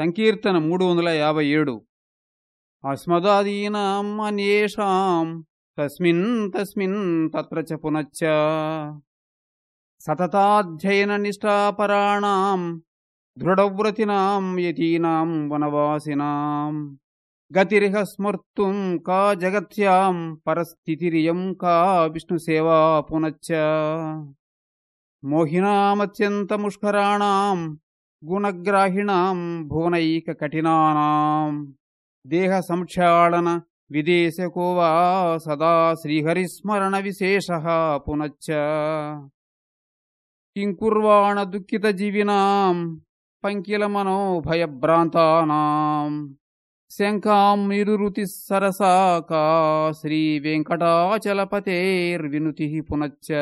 సంకీర్తన మూడు వందల యాభై ఏడు. అస్మదాదీనాం అన్యేషాం తస్మిన్ తస్మిన్ తత్ర చ పునశ్చ. సతతాధ్యయన నిష్ఠాపరాణాం దృఢవ్రతినాం యతీనాం వనవాసినాం. గతిరిహ స్మర్తుం కా జగత్యాం పరస్థితిరియం కా విష్ణుసేవా పునశ్చ. మోహినామత్యంతముష్కరాణాం గుణగ్రాహిణాం భువనైక కఠినానాం దేహ సంక్షాళన విదేశకో వా సదా శ్రీహరిస్మరణ విశేష పునశ్చ. కింకుర్వాణ దుఃఖిత జీవినాం పంకిలమనో భయభ్రాంతానాం శంఖాం నిరురుతి సరసాకా శ్రీ వెంకటాచలపతేర్వినుతి పునశ్చ.